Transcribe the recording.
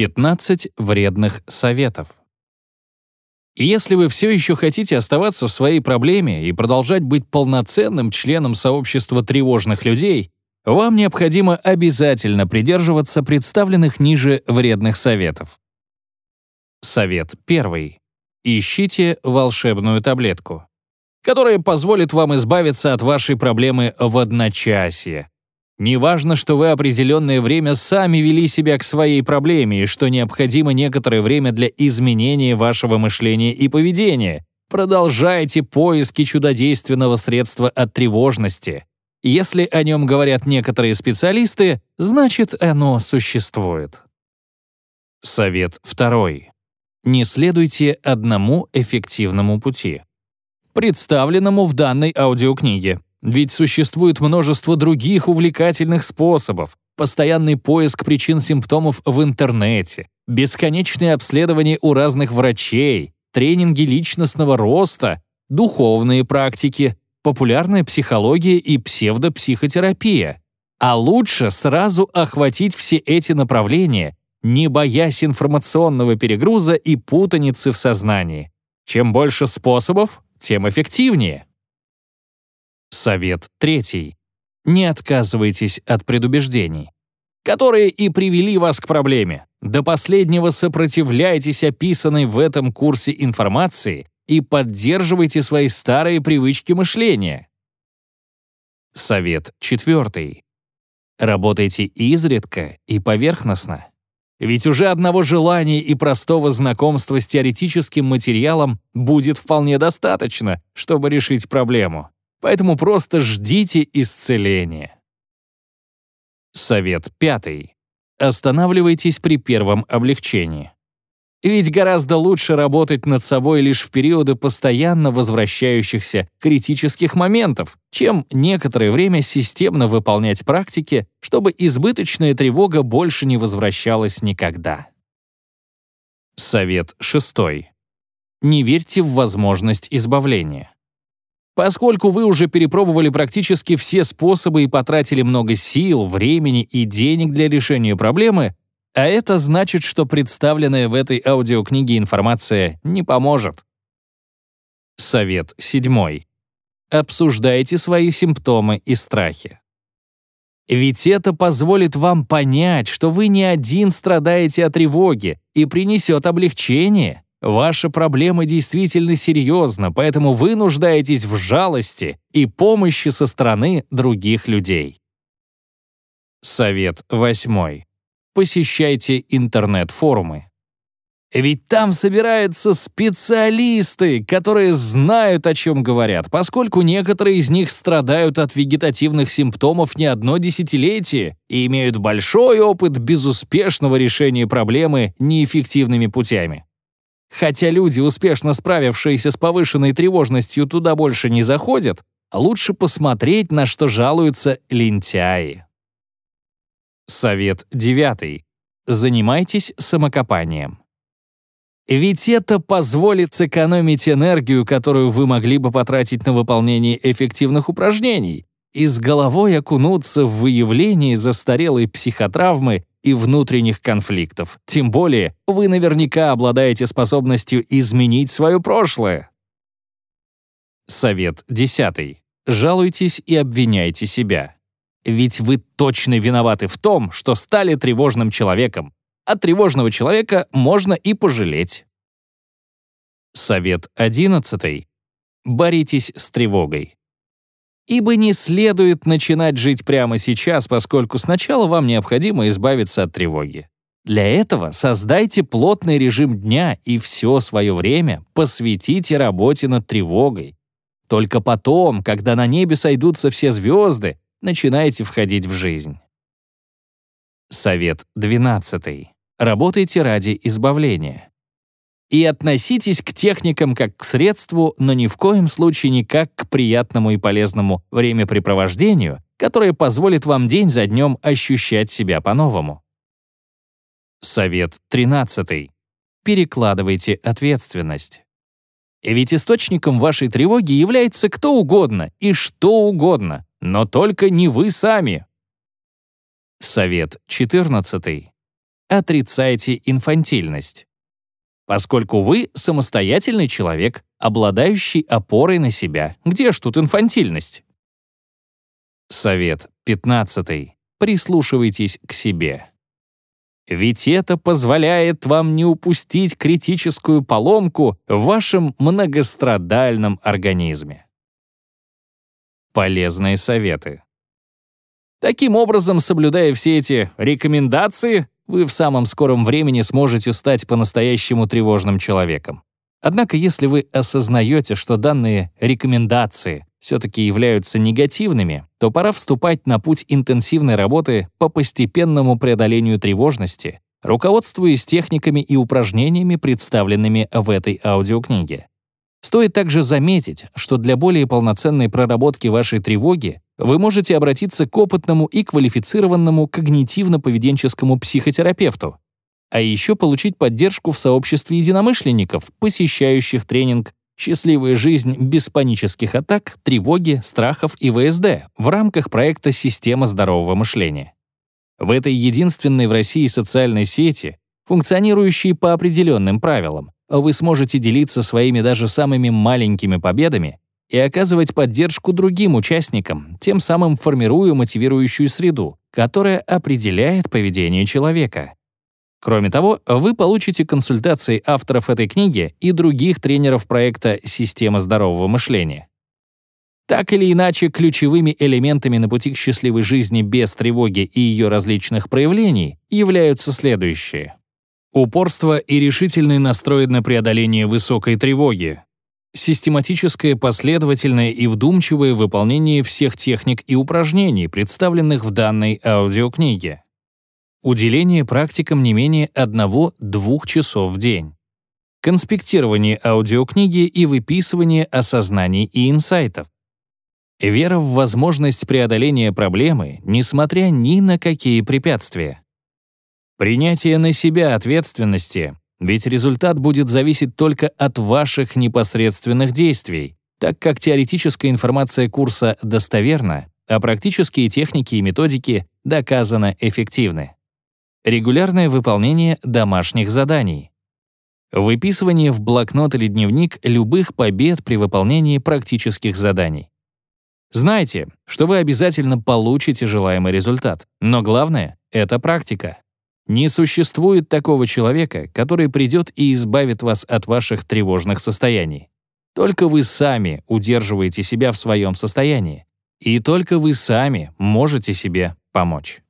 15 вредных советов. И если вы все еще хотите оставаться в своей проблеме и продолжать быть полноценным членом сообщества тревожных людей, вам необходимо обязательно придерживаться представленных ниже вредных советов. Совет первый. Ищите волшебную таблетку, которая позволит вам избавиться от вашей проблемы в одночасье. Неважно, что вы определенное время сами вели себя к своей проблеме и что необходимо некоторое время для изменения вашего мышления и поведения. Продолжайте поиски чудодейственного средства от тревожности. Если о нем говорят некоторые специалисты, значит, оно существует. Совет второй. Не следуйте одному эффективному пути, представленному в данной аудиокниге. Ведь существует множество других увлекательных способов, постоянный поиск причин симптомов в интернете, бесконечные обследования у разных врачей, тренинги личностного роста, духовные практики, популярная психология и псевдопсихотерапия. А лучше сразу охватить все эти направления, не боясь информационного перегруза и путаницы в сознании. Чем больше способов, тем эффективнее. Совет третий. Не отказывайтесь от предубеждений, которые и привели вас к проблеме. До последнего сопротивляйтесь описанной в этом курсе информации и поддерживайте свои старые привычки мышления. Совет четвертый. Работайте изредка и поверхностно. Ведь уже одного желания и простого знакомства с теоретическим материалом будет вполне достаточно, чтобы решить проблему поэтому просто ждите исцеления. Совет пятый. Останавливайтесь при первом облегчении. Ведь гораздо лучше работать над собой лишь в периоды постоянно возвращающихся критических моментов, чем некоторое время системно выполнять практики, чтобы избыточная тревога больше не возвращалась никогда. Совет шестой. Не верьте в возможность избавления. Поскольку вы уже перепробовали практически все способы и потратили много сил, времени и денег для решения проблемы, а это значит, что представленная в этой аудиокниге информация не поможет. Совет седьмой. Обсуждайте свои симптомы и страхи. Ведь это позволит вам понять, что вы не один страдаете от тревоги и принесет облегчение. Ваша проблема действительно серьезна, поэтому вы нуждаетесь в жалости и помощи со стороны других людей. Совет восьмой. Посещайте интернет-форумы. Ведь там собираются специалисты, которые знают, о чем говорят, поскольку некоторые из них страдают от вегетативных симптомов не одно десятилетие и имеют большой опыт безуспешного решения проблемы неэффективными путями. Хотя люди, успешно справившиеся с повышенной тревожностью, туда больше не заходят, лучше посмотреть, на что жалуются лентяи. Совет девятый. Занимайтесь самокопанием. Ведь это позволит сэкономить энергию, которую вы могли бы потратить на выполнение эффективных упражнений, и с головой окунуться в выявление застарелой психотравмы и внутренних конфликтов. Тем более, вы наверняка обладаете способностью изменить свое прошлое. Совет десятый. Жалуйтесь и обвиняйте себя. Ведь вы точно виноваты в том, что стали тревожным человеком. От тревожного человека можно и пожалеть. Совет одиннадцатый. Боритесь с тревогой ибо не следует начинать жить прямо сейчас, поскольку сначала вам необходимо избавиться от тревоги. Для этого создайте плотный режим дня и все свое время посвятите работе над тревогой. Только потом, когда на небе сойдутся все звезды, начинайте входить в жизнь. Совет 12. Работайте ради избавления и относитесь к техникам как к средству, но ни в коем случае не как к приятному и полезному времяпрепровождению, которое позволит вам день за днем ощущать себя по-новому. Совет 13. Перекладывайте ответственность. Ведь источником вашей тревоги является кто угодно и что угодно, но только не вы сами. Совет 14. отрицаете инфантильность. Поскольку вы самостоятельный человек, обладающий опорой на себя. Где ж тут инфантильность? Совет 15. Прислушивайтесь к себе. Ведь это позволяет вам не упустить критическую поломку в вашем многострадальном организме. Полезные советы. Таким образом, соблюдая все эти рекомендации, вы в самом скором времени сможете стать по-настоящему тревожным человеком. Однако, если вы осознаете, что данные рекомендации все-таки являются негативными, то пора вступать на путь интенсивной работы по постепенному преодолению тревожности, руководствуясь техниками и упражнениями, представленными в этой аудиокниге. Стоит также заметить, что для более полноценной проработки вашей тревоги вы можете обратиться к опытному и квалифицированному когнитивно-поведенческому психотерапевту, а еще получить поддержку в сообществе единомышленников, посещающих тренинг «Счастливая жизнь без панических атак, тревоги, страхов и ВСД» в рамках проекта «Система здорового мышления». В этой единственной в России социальной сети, функционирующей по определенным правилам, вы сможете делиться своими даже самыми маленькими победами и оказывать поддержку другим участникам, тем самым формируя мотивирующую среду, которая определяет поведение человека. Кроме того, вы получите консультации авторов этой книги и других тренеров проекта «Система здорового мышления». Так или иначе, ключевыми элементами на пути к счастливой жизни без тревоги и ее различных проявлений являются следующие. Упорство и решительный настрой на преодоление высокой тревоги. Систематическое, последовательное и вдумчивое выполнение всех техник и упражнений, представленных в данной аудиокниге. Уделение практикам не менее 1-2 часов в день. Конспектирование аудиокниги и выписывание осознаний и инсайтов. Вера в возможность преодоления проблемы, несмотря ни на какие препятствия. Принятие на себя ответственности, ведь результат будет зависеть только от ваших непосредственных действий, так как теоретическая информация курса достоверна, а практические техники и методики доказано эффективны. Регулярное выполнение домашних заданий. Выписывание в блокнот или дневник любых побед при выполнении практических заданий. Знайте, что вы обязательно получите желаемый результат, но главное — это практика. Не существует такого человека, который придет и избавит вас от ваших тревожных состояний. Только вы сами удерживаете себя в своем состоянии, и только вы сами можете себе помочь.